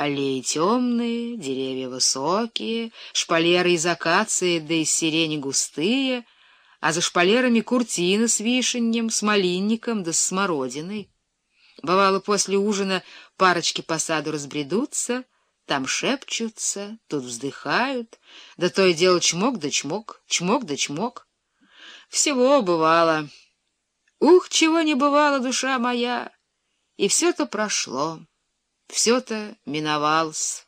Аллеи темные, деревья высокие, шпалеры из акации да из сирени густые, а за шпалерами куртины с вишеньем, с малинником да с смородиной. Бывало, после ужина парочки по саду разбредутся, там шепчутся, тут вздыхают, да то и дело чмок да чмок, чмок да чмок. Всего бывало. Ух, чего не бывало, душа моя! И все-то прошло, все-то миновалось.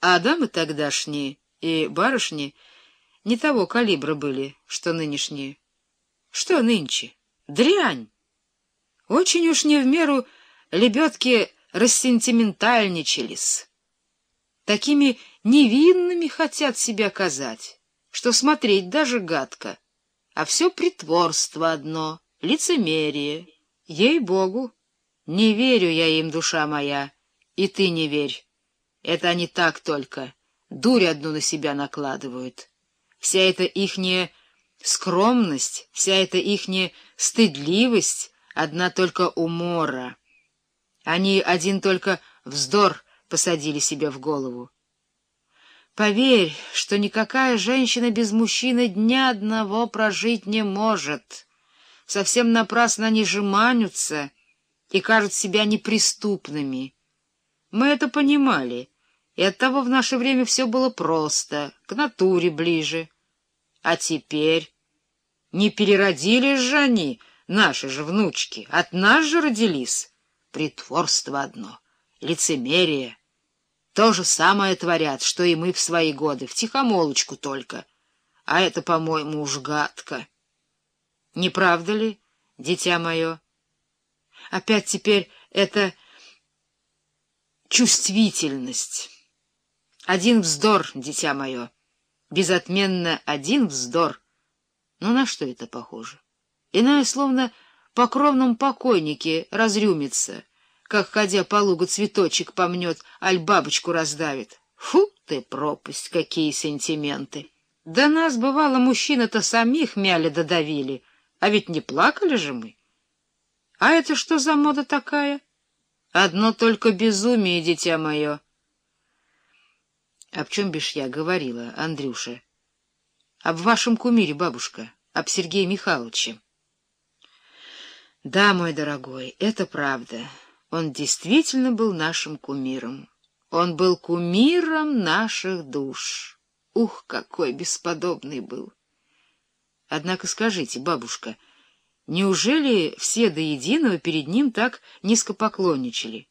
А дамы тогдашние и барышни не того калибра были, что нынешние. Что нынче? Дрянь! Очень уж не в меру лебедки рассентиментальничались. Такими невинными хотят себя казать, что смотреть даже гадко, а все притворство одно, лицемерие. Ей-богу, не верю я им, душа моя, и ты не верь. Это они так только, дурь одну на себя накладывают. Вся эта ихняя скромность, вся эта ихняя стыдливость — одна только умора. Они один только вздор посадили себе в голову. Поверь, что никакая женщина без мужчины дня одного прожить не может. Совсем напрасно они жеманются и кажут себя неприступными. Мы это понимали, и оттого в наше время все было просто, к натуре ближе. А теперь не переродились же они, наши же внучки, от нас же родились. Притворство одно, лицемерие. То же самое творят, что и мы в свои годы, в тихомолочку только. А это, по-моему, уж гадко. Не правда ли, дитя мое? Опять теперь это чувствительность. Один вздор, дитя мое, безотменно один вздор. Но на что это похоже? Иная, словно по кровном покойнике, разрюмится, как, ходя по лугу, цветочек помнет, аль бабочку раздавит. Фу ты, пропасть, какие сентименты! Да нас, бывало, мужчины-то самих мяли додавили, а ведь не плакали же мы. А это что за мода такая? Одно только безумие, дитя мое. Об чем бишь я говорила, Андрюша? Об вашем кумире, бабушка, об Сергее Михайловиче. Да, мой дорогой, это правда. Он действительно был нашим кумиром. Он был кумиром наших душ. Ух, какой бесподобный был! Однако скажите, бабушка, неужели все до единого перед ним так низко поклонничали?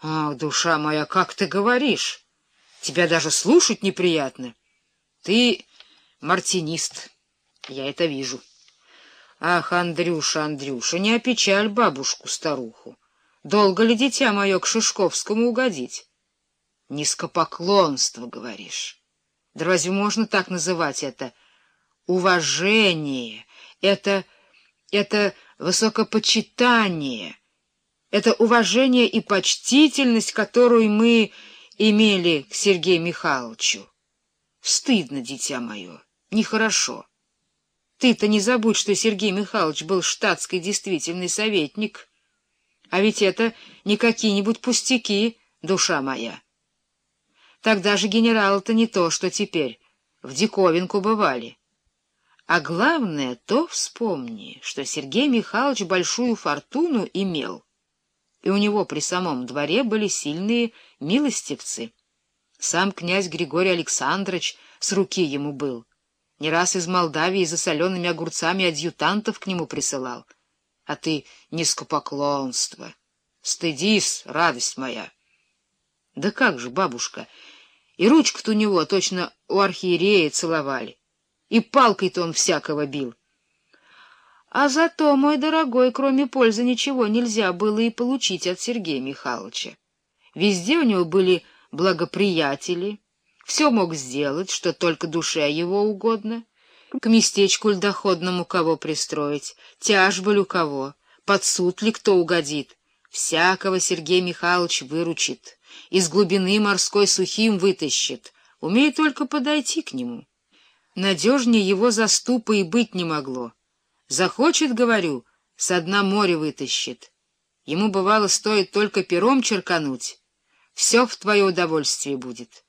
Ах, душа моя, как ты говоришь! Тебя даже слушать неприятно. Ты мартинист, я это вижу. Ах, Андрюша, Андрюша, не опечаль бабушку-старуху. Долго ли дитя мое к Шишковскому угодить? Низкопоклонство, говоришь. Да разве можно так называть это? Уважение, это... это высокопочитание, это уважение и почтительность, которую мы имели к Сергею Михайловичу. Стыдно, дитя мое, нехорошо. Ты-то не забудь, что Сергей Михайлович был штатский действительный советник. А ведь это не какие-нибудь пустяки, душа моя. Тогда же генералы-то не то, что теперь, в диковинку бывали. А главное, то вспомни, что Сергей Михайлович большую фортуну имел, и у него при самом дворе были сильные милостивцы. Сам князь Григорий Александрович с руки ему был — не раз из Молдавии за солеными огурцами адъютантов к нему присылал. А ты низкопоклонство. Стыдись, радость моя. Да как же, бабушка, и ручку-то у него точно у архиерея целовали, и палкой-то он всякого бил. А зато, мой дорогой, кроме пользы ничего нельзя было и получить от Сергея Михайловича. Везде у него были благоприятели, все мог сделать, что только душе его угодно. К местечку льдоходному кого пристроить, тяжболь у кого, под суд ли кто угодит. Всякого Сергей Михайлович выручит, из глубины морской сухим вытащит, умеет только подойти к нему. Надежнее его заступа и быть не могло. Захочет, говорю, со дна моря вытащит. Ему, бывало, стоит только пером черкануть, Все в твое удовольствие будет.